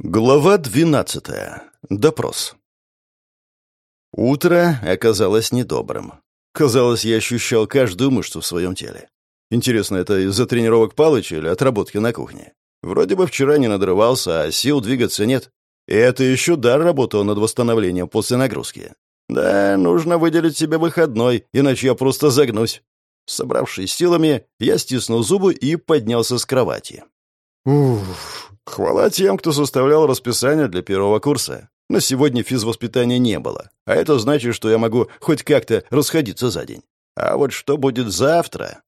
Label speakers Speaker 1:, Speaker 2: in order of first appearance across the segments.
Speaker 1: Глава двенадцатая. Допрос. Утро оказалось недобрым. Казалось, я ощущал каждую мышцу в своем теле. Интересно, это из-за тренировок Палыча или отработки на кухне? Вроде бы вчера не надрывался, а сил двигаться нет. И это еще дар работал над восстановлением после нагрузки. Да, нужно выделить себе выходной, иначе я просто загнусь. Собравшись силами, я стиснул зубы и поднялся с кровати. Уф, Хвала тем, кто составлял расписание для первого курса. На сегодня физвоспитания не было, а это значит, что я могу хоть как-то расходиться за день. А вот что будет завтра?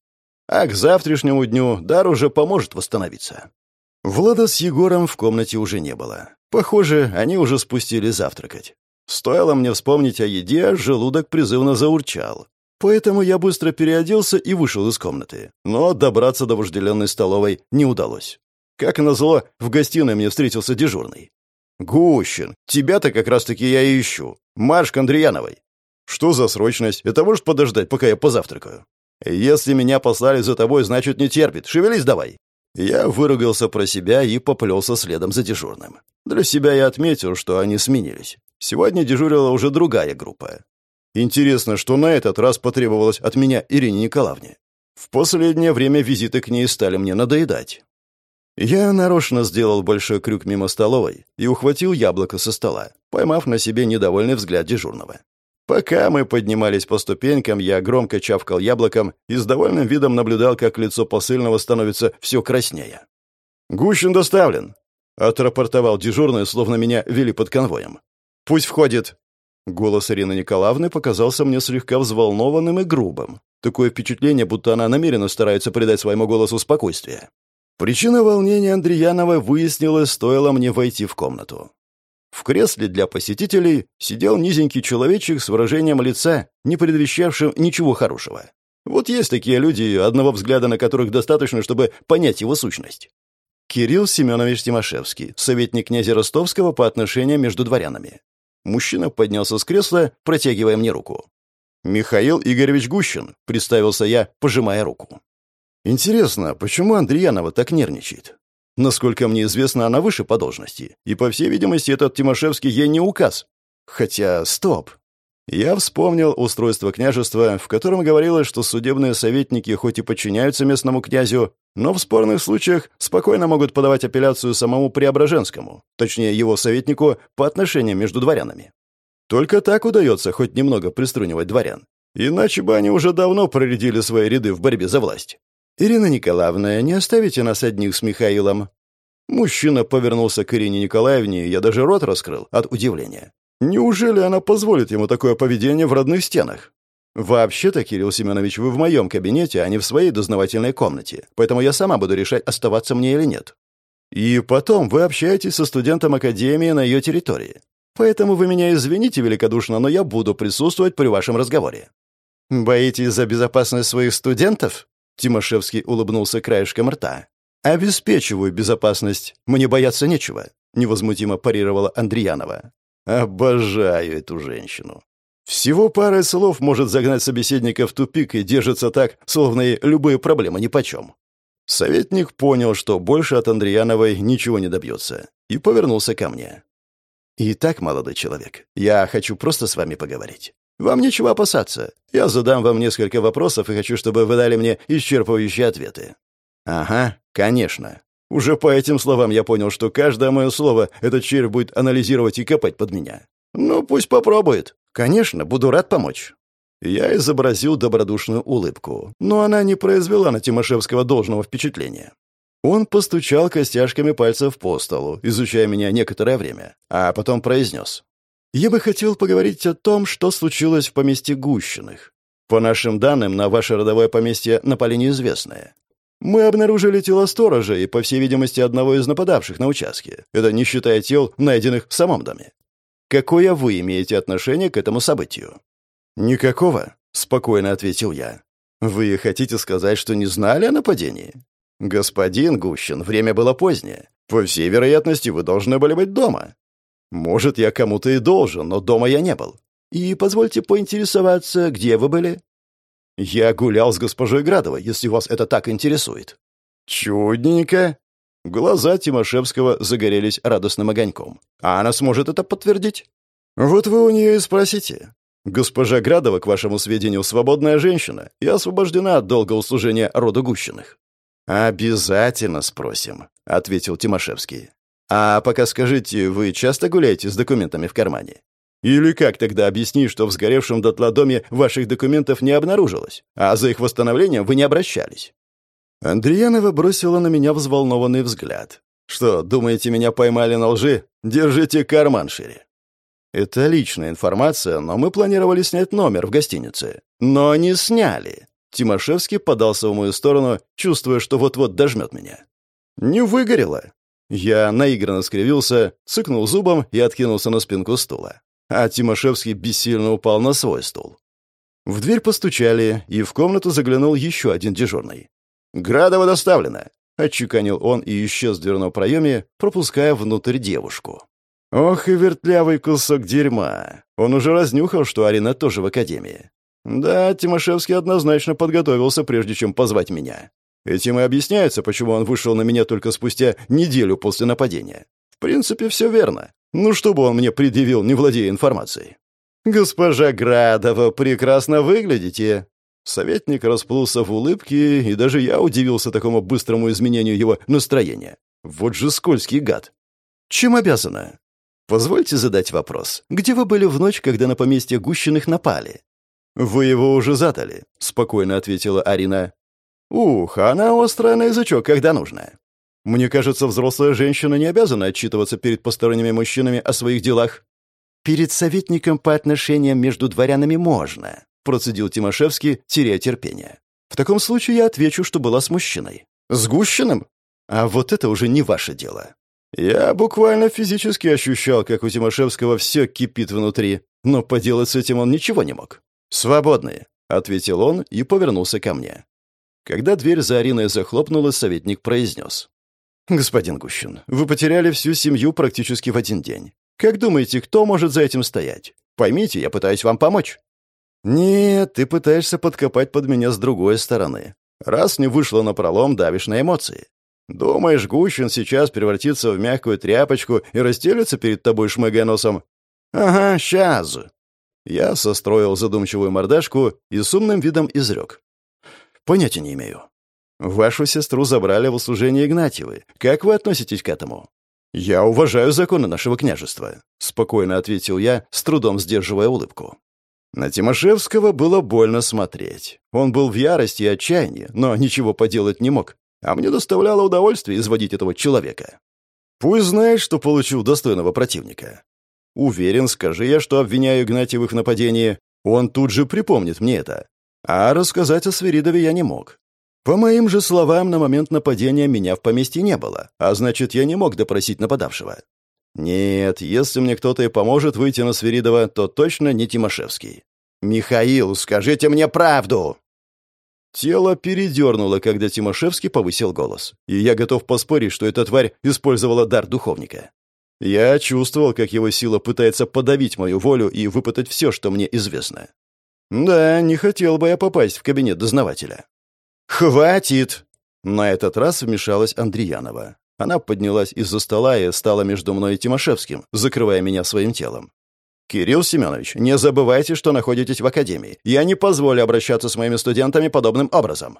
Speaker 1: А к завтрашнему дню дар уже поможет восстановиться. Влада с Егором в комнате уже не было. Похоже, они уже спустили завтракать. Стоило мне вспомнить о еде, желудок призывно заурчал. Поэтому я быстро переоделся и вышел из комнаты. Но добраться до вожделенной столовой не удалось. Как назло, в гостиной мне встретился дежурный. «Гущин, тебя-то как раз-таки я и ищу. Марш к Андреяновой». «Что за срочность? Это может подождать, пока я позавтракаю?» «Если меня послали за тобой, значит, не терпит. Шевелись давай». Я выругался про себя и поплелся следом за дежурным. Для себя я отметил, что они сменились. Сегодня дежурила уже другая группа. Интересно, что на этот раз потребовалось от меня Ирине Николаевне. В последнее время визиты к ней стали мне надоедать. Я нарочно сделал большой крюк мимо столовой и ухватил яблоко со стола, поймав на себе недовольный взгляд дежурного. Пока мы поднимались по ступенькам, я громко чавкал яблоком и с довольным видом наблюдал, как лицо посыльного становится все краснее. «Гущин доставлен», — отрапортовал дежурный, словно меня вели под конвоем. «Пусть входит». Голос Ирины Николаевны показался мне слегка взволнованным и грубым. Такое впечатление, будто она намеренно старается придать своему голосу спокойствие. Причина волнения Андреянова выяснилась, стоило мне войти в комнату. В кресле для посетителей сидел низенький человечек с выражением лица, не предвещавшим ничего хорошего. Вот есть такие люди, одного взгляда на которых достаточно, чтобы понять его сущность. Кирилл Семенович Тимошевский, советник князя Ростовского по отношениям между дворянами. Мужчина поднялся с кресла, протягивая мне руку. «Михаил Игоревич Гущин», — представился я, пожимая руку. Интересно, почему Андреянова так нервничает? Насколько мне известно, она выше по должности, и, по всей видимости, этот Тимошевский ей не указ. Хотя, стоп. Я вспомнил устройство княжества, в котором говорилось, что судебные советники хоть и подчиняются местному князю, но в спорных случаях спокойно могут подавать апелляцию самому Преображенскому, точнее, его советнику, по отношениям между дворянами. Только так удается хоть немного приструнивать дворян. Иначе бы они уже давно проредили свои ряды в борьбе за власть. «Ирина Николаевна, не оставите нас одних с Михаилом?» Мужчина повернулся к Ирине Николаевне, и я даже рот раскрыл от удивления. Неужели она позволит ему такое поведение в родных стенах? «Вообще-то, Кирилл Семенович, вы в моем кабинете, а не в своей дознавательной комнате, поэтому я сама буду решать, оставаться мне или нет. И потом, вы общаетесь со студентом Академии на ее территории. Поэтому вы меня извините великодушно, но я буду присутствовать при вашем разговоре». «Боитесь за безопасность своих студентов?» Тимошевский улыбнулся краешком рта. «Обеспечиваю безопасность. Мне бояться нечего», — невозмутимо парировала Андреянова. «Обожаю эту женщину. Всего парой слов может загнать собеседника в тупик и держится так, словно и любые проблемы нипочем». Советник понял, что больше от Андреяновой ничего не добьется, и повернулся ко мне. «Итак, молодой человек, я хочу просто с вами поговорить. Вам нечего опасаться. Я задам вам несколько вопросов и хочу, чтобы вы дали мне исчерпывающие ответы». «Ага, конечно. Уже по этим словам я понял, что каждое мое слово этот червь будет анализировать и копать под меня. Ну, пусть попробует. Конечно, буду рад помочь». Я изобразил добродушную улыбку, но она не произвела на Тимошевского должного впечатления. Он постучал костяшками пальцев по столу, изучая меня некоторое время, а потом произнес. Я бы хотел поговорить о том, что случилось в поместье Гущиных. По нашим данным, на ваше родовое поместье напали неизвестные. Мы обнаружили тело сторожа и, по всей видимости, одного из нападавших на участке. Это не считая тел, найденных в самом доме. Какое вы имеете отношение к этому событию? Никакого, спокойно ответил я. Вы хотите сказать, что не знали о нападении? Господин Гущин, время было позднее. По всей вероятности, вы должны были быть дома. Может, я кому-то и должен, но дома я не был. И позвольте поинтересоваться, где вы были? Я гулял с госпожой Градовой, если вас это так интересует. Чудненько. Глаза Тимошевского загорелись радостным огоньком. А она сможет это подтвердить? Вот вы у нее и спросите. Госпожа Градова, к вашему сведению, свободная женщина и освобождена от долгого служения роду Гущиных. «Обязательно спросим», — ответил Тимошевский. «А пока скажите, вы часто гуляете с документами в кармане? Или как тогда объяснить, что в сгоревшем дотла доме ваших документов не обнаружилось, а за их восстановлением вы не обращались?» Андреянова бросила на меня взволнованный взгляд. «Что, думаете, меня поймали на лжи? Держите карман шире». «Это личная информация, но мы планировали снять номер в гостинице. Но не сняли». Тимошевский подался в мою сторону, чувствуя, что вот-вот дожмет меня. «Не выгорело». Я наигранно скривился, цыкнул зубом и откинулся на спинку стула. А Тимошевский бессильно упал на свой стул. В дверь постучали, и в комнату заглянул еще один дежурный. «Градова доставлено!» — отчеканил он и исчез в дверном проеме, пропуская внутрь девушку. Ох и вертлявый кусок дерьма. Он уже разнюхал, что Арина тоже в академии. Да, Тимошевский однозначно подготовился, прежде чем позвать меня. Этим и объясняется, почему он вышел на меня только спустя неделю после нападения. В принципе, все верно. Ну, чтобы он мне предъявил, не владея информацией. «Госпожа Градова, прекрасно выглядите!» Советник расплылся в улыбке, и даже я удивился такому быстрому изменению его настроения. Вот же скользкий гад. Чем обязана? Позвольте задать вопрос. Где вы были в ночь, когда на поместье Гущиных напали? Вы его уже задали, спокойно ответила Арина. Ух, она острая на язычок, когда нужно. Мне кажется, взрослая женщина не обязана отчитываться перед посторонними мужчинами о своих делах. Перед советником по отношениям между дворянами можно, процедил Тимошевский, теряя терпение. В таком случае я отвечу, что была с мужчиной. С Гущиным? А вот это уже не ваше дело. Я буквально физически ощущал, как у Тимошевского все кипит внутри, но поделать с этим он ничего не мог. «Свободные», — ответил он и повернулся ко мне. Когда дверь за Ариной захлопнулась, советник произнес. «Господин Гущин, вы потеряли всю семью практически в один день. Как думаете, кто может за этим стоять? Поймите, я пытаюсь вам помочь». «Нет, ты пытаешься подкопать под меня с другой стороны. Раз не вышло на пролом, давишь на эмоции. Думаешь, Гущин сейчас превратится в мягкую тряпочку и расстелится перед тобой шмыгая носом? Ага, сейчас. Я состроил задумчивую мордашку и с умным видом изрек. Понятия не имею. Вашу сестру забрали в услужение Игнатьевы. Как вы относитесь к этому? Я уважаю законы нашего княжества, спокойно ответил я, с трудом сдерживая улыбку. На Тимошевского было больно смотреть. Он был в ярости и отчаянии, но ничего поделать не мог. А мне доставляло удовольствие изводить этого человека. Пусть знает, что получил достойного противника. Уверен, скажи я, что обвиняю Игнатьевых в нападении, он тут же припомнит мне это. А рассказать о Свиридове я не мог. По моим же словам, на момент нападения меня в поместье не было, а значит, я не мог допросить нападавшего. Нет, если мне кто-то и поможет выйти на Свиридова, то точно не Тимошевский. «Михаил, скажите мне правду!» Тело передернуло, когда Тимошевский повысил голос. И я готов поспорить, что эта тварь использовала дар духовника. Я чувствовал, как его сила пытается подавить мою волю и выпытать все, что мне известно. Да, не хотел бы я попасть в кабинет дознавателя. «Хватит!» На этот раз вмешалась Андреянова. Она поднялась из-за стола и стала между мной и Тимошевским, закрывая меня своим телом. «Кирилл Семенович, не забывайте, что находитесь в академии. Я не позволю обращаться с моими студентами подобным образом».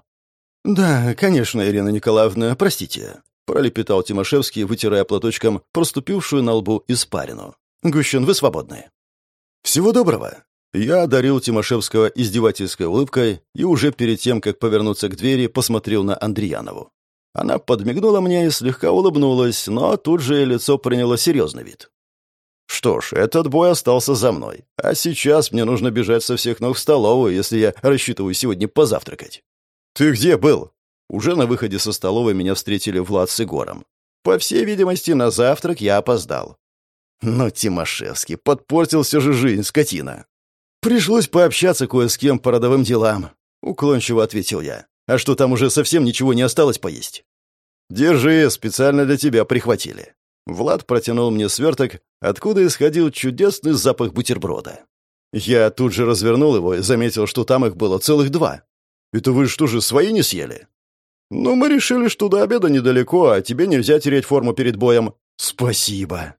Speaker 1: «Да, конечно, Ирина Николаевна, простите», — пролепетал Тимошевский, вытирая платочком проступившую на лбу испарину. «Гущин, вы свободны». «Всего доброго». Я одарил Тимошевского издевательской улыбкой и уже перед тем, как повернуться к двери, посмотрел на Андреянову. Она подмигнула мне и слегка улыбнулась, но тут же лицо приняло серьезный вид. Что ж, этот бой остался за мной. А сейчас мне нужно бежать со всех ног в столовую, если я рассчитываю сегодня позавтракать. «Ты где был?» Уже на выходе со столовой меня встретили Влад с Егором. По всей видимости, на завтрак я опоздал. Но Тимошевский подпортил все же жизнь, скотина. «Пришлось пообщаться кое с кем по родовым делам», — уклончиво ответил я. «А что, там уже совсем ничего не осталось поесть?» «Держи, специально для тебя прихватили». Влад протянул мне сверток, откуда исходил чудесный запах бутерброда. Я тут же развернул его и заметил, что там их было целых два. «Это вы что же, свои не съели?» «Ну, мы решили, что до обеда недалеко, а тебе нельзя терять форму перед боем». «Спасибо».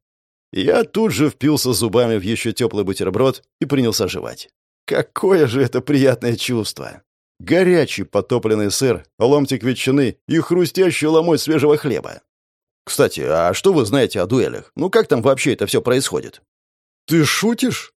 Speaker 1: Я тут же впился зубами в еще теплый бутерброд и принялся жевать. Какое же это приятное чувство! Горячий потопленный сыр, ломтик ветчины и хрустящий ломоть свежего хлеба. Кстати, а что вы знаете о дуэлях? Ну как там вообще это все происходит? Ты шутишь?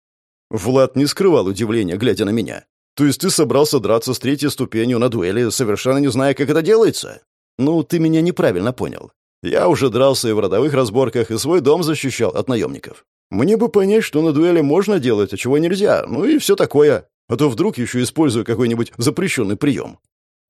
Speaker 1: Влад не скрывал удивления, глядя на меня. То есть ты собрался драться с третьей ступенью на дуэли, совершенно не зная, как это делается? Ну, ты меня неправильно понял. Я уже дрался и в родовых разборках, и свой дом защищал от наемников. Мне бы понять, что на дуэли можно делать, а чего нельзя, ну и все такое. А то вдруг еще использую какой-нибудь запрещенный прием.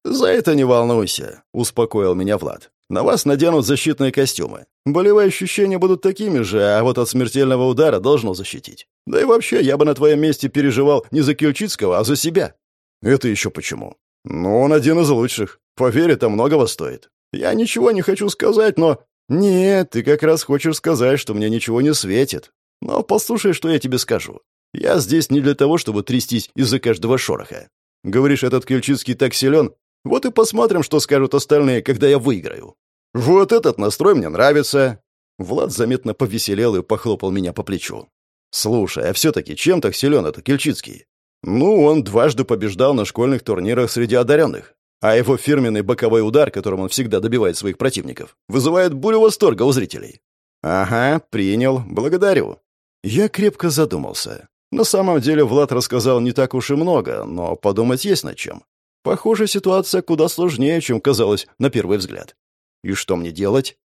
Speaker 1: «За это не волнуйся», — успокоил меня Влад. «На вас наденут защитные костюмы. Болевые ощущения будут такими же, а вот от смертельного удара должно защитить. Да и вообще, я бы на твоем месте переживал не за Кильчицкого, а за себя». «Это еще почему?» «Ну, он один из лучших. Поверь, это многого стоит. Я ничего не хочу сказать, но...» «Нет, ты как раз хочешь сказать, что мне ничего не светит. Но послушай, что я тебе скажу. Я здесь не для того, чтобы трястись из-за каждого шороха. Говоришь, этот Кельчицкий так силен? Вот и посмотрим, что скажут остальные, когда я выиграю. Вот этот настрой мне нравится. Влад заметно повеселел и похлопал меня по плечу. Слушай, а все-таки чем так силен этот Кельчицкий? Ну, он дважды побеждал на школьных турнирах среди одаренных. А его фирменный боковой удар, которым он всегда добивает своих противников, вызывает бурю восторга у зрителей. «Ага, принял. Благодарю. Я крепко задумался. На самом деле Влад рассказал не так уж и много, но подумать есть над чем. Похоже, ситуация куда сложнее, чем казалось на первый взгляд. И что мне делать?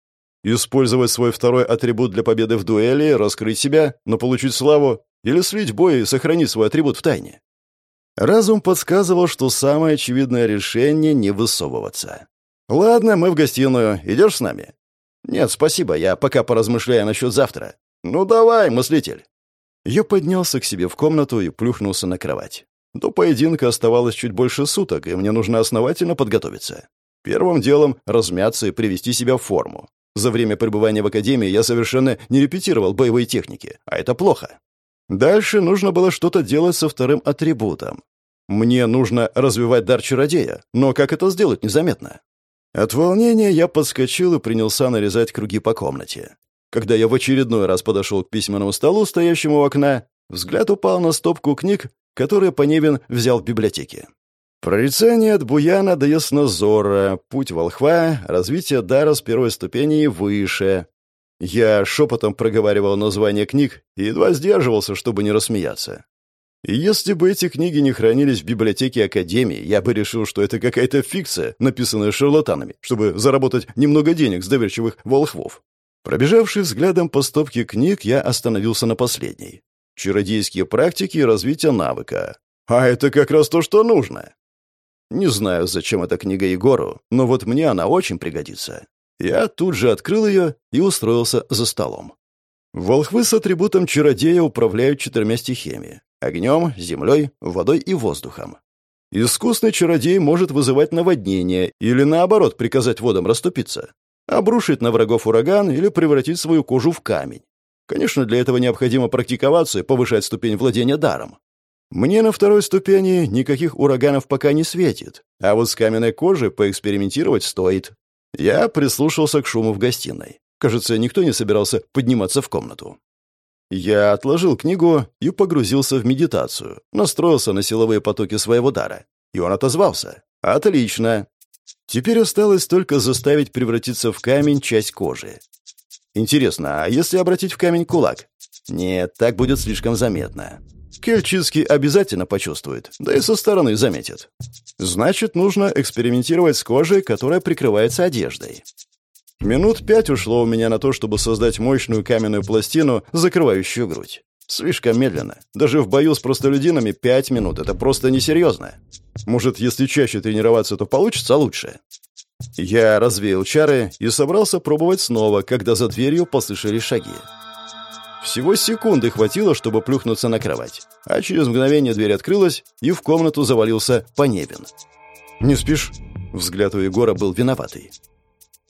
Speaker 1: Использовать свой второй атрибут для победы в дуэли, раскрыть себя, но получить славу, или слить бой и сохранить свой атрибут в тайне? Разум подсказывал, что самое очевидное решение — не высовываться. «Ладно, мы в гостиную. Идешь с нами?» «Нет, спасибо, я пока поразмышляю насчет завтра. «Ну давай, мыслитель!» Я поднялся к себе в комнату и плюхнулся на кровать. До поединка оставалось чуть больше суток, и мне нужно основательно подготовиться. Первым делом — размяться и привести себя в форму. За время пребывания в академии я совершенно не репетировал боевые техники, а это плохо. Дальше нужно было что-то делать со вторым атрибутом. Мне нужно развивать дар чародея, но как это сделать незаметно? От волнения я подскочил и принялся нарезать круги по комнате. Когда я в очередной раз подошел к письменному столу, стоящему у окна, взгляд упал на стопку книг, которые Поневин взял в библиотеке. «Прорицание от Буяна до Яснозора», «Путь волхва», «Развитие дара с первой ступени и выше». Я шепотом проговаривал название книг и едва сдерживался, чтобы не рассмеяться. Если бы эти книги не хранились в библиотеке Академии, я бы решил, что это какая-то фикция, написанная шарлатанами, чтобы заработать немного денег с доверчивых волхвов. Пробежавший взглядом по стопке книг, я остановился на последней. Чародейские практики и развитие навыка. А это как раз то, что нужно. Не знаю, зачем эта книга Егору, но вот мне она очень пригодится. Я тут же открыл ее и устроился за столом. Волхвы с атрибутом чародея управляют четырьмя стихиями — огнем, землей, водой и воздухом. Искусный чародей может вызывать наводнение или, наоборот, приказать водам расступиться обрушить на врагов ураган или превратить свою кожу в камень. Конечно, для этого необходимо практиковаться и повышать ступень владения даром. Мне на второй ступени никаких ураганов пока не светит, а вот с каменной кожей поэкспериментировать стоит. Я прислушался к шуму в гостиной. Кажется, никто не собирался подниматься в комнату. Я отложил книгу и погрузился в медитацию, настроился на силовые потоки своего дара. И он отозвался. «Отлично. Теперь осталось только заставить превратиться в камень часть кожи. Интересно, а если обратить в камень кулак? Нет, так будет слишком заметно. Кельчицкий обязательно почувствует, да и со стороны заметит. Значит, нужно экспериментировать с кожей, которая прикрывается одеждой. Минут пять ушло у меня на то, чтобы создать мощную каменную пластину, закрывающую грудь. Слишком медленно. Даже в бою с простолюдинами пять минут — это просто несерьезно. Может, если чаще тренироваться, то получится лучше. Я развеял чары и собрался пробовать снова, когда за дверью послышались шаги. Всего секунды хватило, чтобы плюхнуться на кровать. А через мгновение дверь открылась, и в комнату завалился Поневин. «Не спишь?» Взгляд у Егора был виноватый.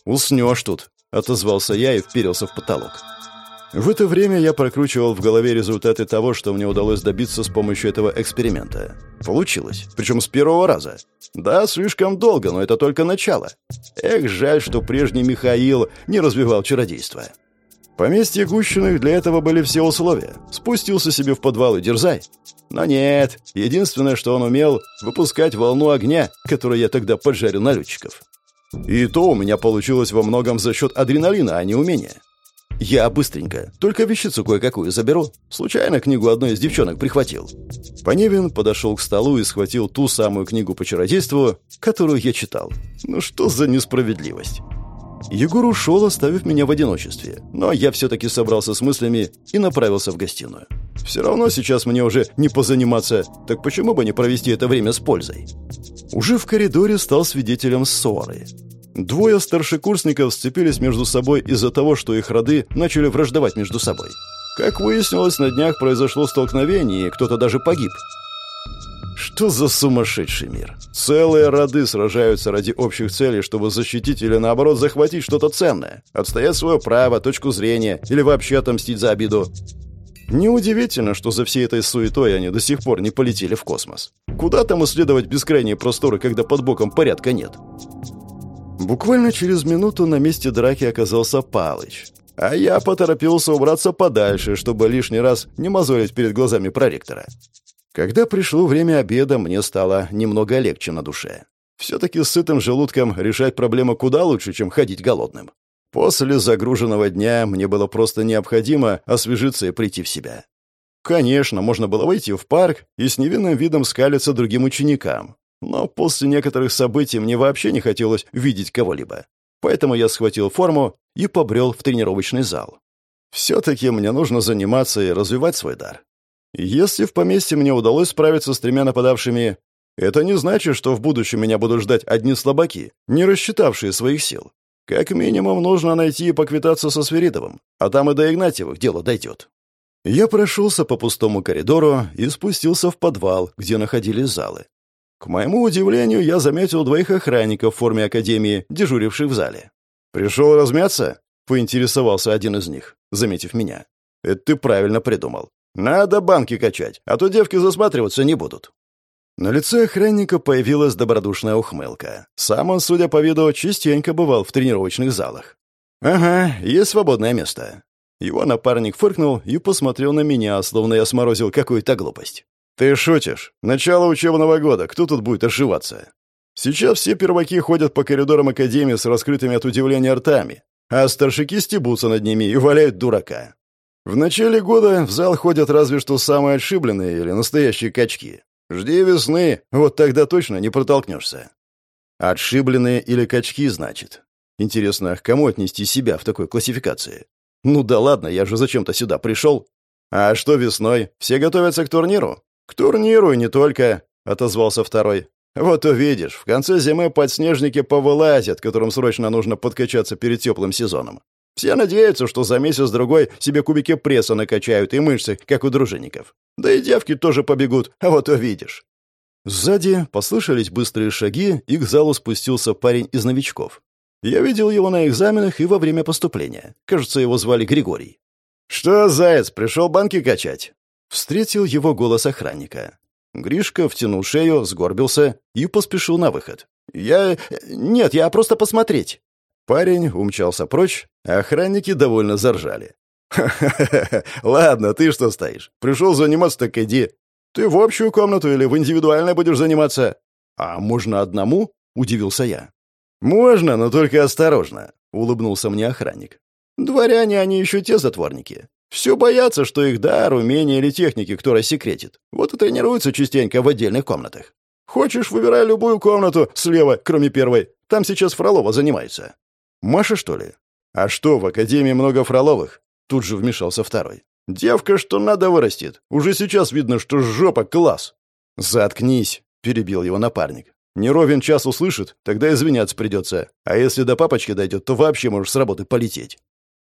Speaker 1: «Уснешь тут», — отозвался я и вперился в потолок. В это время я прокручивал в голове результаты того, что мне удалось добиться с помощью этого эксперимента. Получилось. Причем с первого раза. Да, слишком долго, но это только начало. Эх, жаль, что прежний Михаил не развивал чародейство. Поместье Гущиных для этого были все условия. Спустился себе в подвал и дерзай. Но нет, единственное, что он умел, выпускать волну огня, которую я тогда поджарил на летчиков. И то у меня получилось во многом за счет адреналина, а не умения. Я быстренько, только вещицу кое-какую заберу. Случайно книгу одной из девчонок прихватил. Поневин подошел к столу и схватил ту самую книгу по чародейству, которую я читал. Ну что за несправедливость? Егор ушел, оставив меня в одиночестве. Но я все-таки собрался с мыслями и направился в гостиную. Все равно сейчас мне уже не позаниматься, так почему бы не провести это время с пользой? Уже в коридоре стал свидетелем ссоры. Двое старшекурсников сцепились между собой из-за того, что их роды начали враждовать между собой. Как выяснилось, на днях произошло столкновение, и кто-то даже погиб. Что за сумасшедший мир? Целые роды сражаются ради общих целей, чтобы защитить или, наоборот, захватить что-то ценное, отстоять свое право, точку зрения или вообще отомстить за обиду. Неудивительно, что за всей этой суетой они до сих пор не полетели в космос. Куда там исследовать бескрайние просторы, когда под боком порядка нет? Буквально через минуту на месте драки оказался Палыч. А я поторопился убраться подальше, чтобы лишний раз не мозолить перед глазами проректора. Когда пришло время обеда, мне стало немного легче на душе. Все-таки с сытым желудком решать проблему куда лучше, чем ходить голодным. После загруженного дня мне было просто необходимо освежиться и прийти в себя. Конечно, можно было выйти в парк и с невинным видом скалиться другим ученикам, но после некоторых событий мне вообще не хотелось видеть кого-либо. Поэтому я схватил форму и побрел в тренировочный зал. Все-таки мне нужно заниматься и развивать свой дар. Если в поместье мне удалось справиться с тремя нападавшими, это не значит, что в будущем меня будут ждать одни слабаки, не рассчитавшие своих сил. Как минимум, нужно найти и поквитаться со Сверидовым, а там и до Игнатьевых дело дойдет. Я прошелся по пустому коридору и спустился в подвал, где находились залы. К моему удивлению, я заметил двоих охранников в форме академии, дежуривших в зале. «Пришел размяться?» — поинтересовался один из них, заметив меня. «Это ты правильно придумал. Надо банки качать, а то девки засматриваться не будут». На лице охранника появилась добродушная ухмылка. Сам он, судя по виду, частенько бывал в тренировочных залах. «Ага, есть свободное место». Его напарник фыркнул и посмотрел на меня, словно я сморозил какую-то глупость. «Ты шутишь? Начало учебного года. Кто тут будет ошиваться?» Сейчас все перваки ходят по коридорам Академии с раскрытыми от удивления ртами, а старшики стебутся над ними и валяют дурака. В начале года в зал ходят разве что самые отшибленные или настоящие качки. Жди весны, вот тогда точно не протолкнешься. Отшибленные или качки, значит. Интересно, к кому отнести себя в такой классификации? Ну да ладно, я же зачем-то сюда пришел. А что весной? Все готовятся к турниру? «К турниру и не только», — отозвался второй. «Вот увидишь, в конце зимы подснежники повылазят, которым срочно нужно подкачаться перед теплым сезоном. Все надеются, что за месяц-другой себе кубики пресса накачают и мышцы, как у дружинников. Да и девки тоже побегут, а вот увидишь». Сзади послышались быстрые шаги, и к залу спустился парень из новичков. Я видел его на экзаменах и во время поступления. Кажется, его звали Григорий. «Что, заяц, пришел банки качать?» Встретил его голос охранника. Гришка втянул шею, сгорбился и поспешил на выход. «Я... Нет, я просто посмотреть». Парень умчался прочь, а охранники довольно заржали. «Ха-ха-ха! Ладно, ты что стоишь? Пришел заниматься, так иди. Ты в общую комнату или в индивидуальной будешь заниматься?» «А можно одному?» — удивился я. «Можно, но только осторожно», — улыбнулся мне охранник. «Дворяне, они еще те затворники. Все боятся, что их дар, умения или техники кто рассекретит. Вот и тренируются частенько в отдельных комнатах. Хочешь, выбирай любую комнату слева, кроме первой. Там сейчас Фролова занимается. Маша, что ли? А что, в академии много Фроловых? Тут же вмешался второй. Девка, что надо, вырастет. Уже сейчас видно, что жопа класс. Заткнись, перебил его напарник. Не ровен час услышит, тогда извиняться придется. А если до папочки дойдет, то вообще можешь с работы полететь.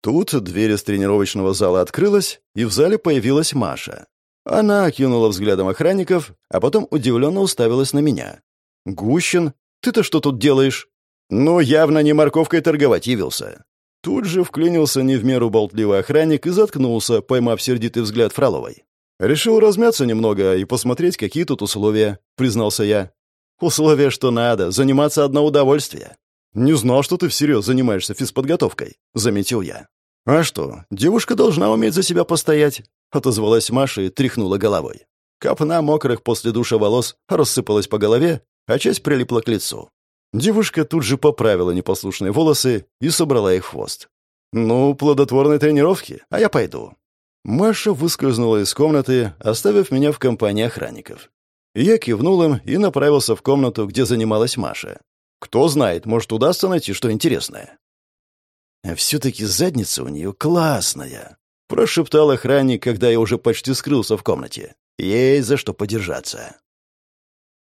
Speaker 1: Тут дверь из тренировочного зала открылась, и в зале появилась Маша. Она окинула взглядом охранников, а потом удивленно уставилась на меня. «Гущин, ты-то что тут делаешь?» «Ну, явно не морковкой торговать явился». Тут же вклинился не в меру болтливый охранник и заткнулся, поймав сердитый взгляд Фроловой. «Решил размяться немного и посмотреть, какие тут условия», — признался я. «Условия, что надо. Заниматься одно удовольствие». «Не знал, что ты всерьез занимаешься физподготовкой», — заметил я. «А что, девушка должна уметь за себя постоять», — отозвалась Маша и тряхнула головой. Копна мокрых после душа волос рассыпалась по голове, а часть прилипла к лицу. Девушка тут же поправила непослушные волосы и собрала их в хвост. «Ну, плодотворной тренировки, а я пойду». Маша выскользнула из комнаты, оставив меня в компании охранников. Я кивнул им и направился в комнату, где занималась Маша. Кто знает, может, удастся найти что интересное. «А все-таки задница у нее классная», — прошептал охранник, когда я уже почти скрылся в комнате. «Ей за что подержаться».